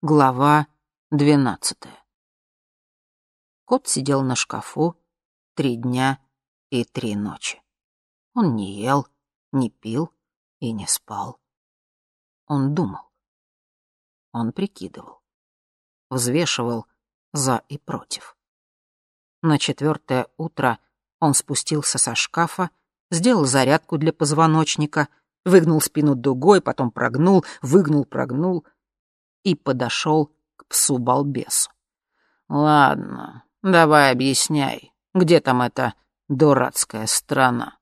Глава двенадцатая. Кот сидел на шкафу три дня и три ночи. Он не ел, не пил и не спал. Он думал. Он прикидывал. Взвешивал за и против. На четвертое утро он спустился со шкафа, сделал зарядку для позвоночника, выгнул спину дугой, потом прогнул, выгнул, прогнул — и подошел к псу-балбесу. «Ладно, давай объясняй, где там эта дурацкая страна?»